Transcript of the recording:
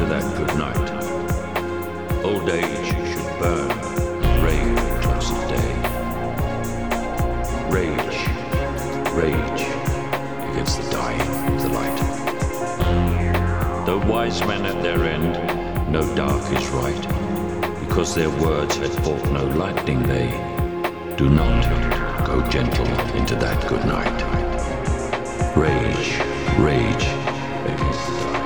to that good night. Old age should burn, rage across the day. Rage, rage against the dying of the light. Though wise men at their end, no dark is right, because their words had fought no lightning, they do not go gentle into that good night. Rage, rage against the.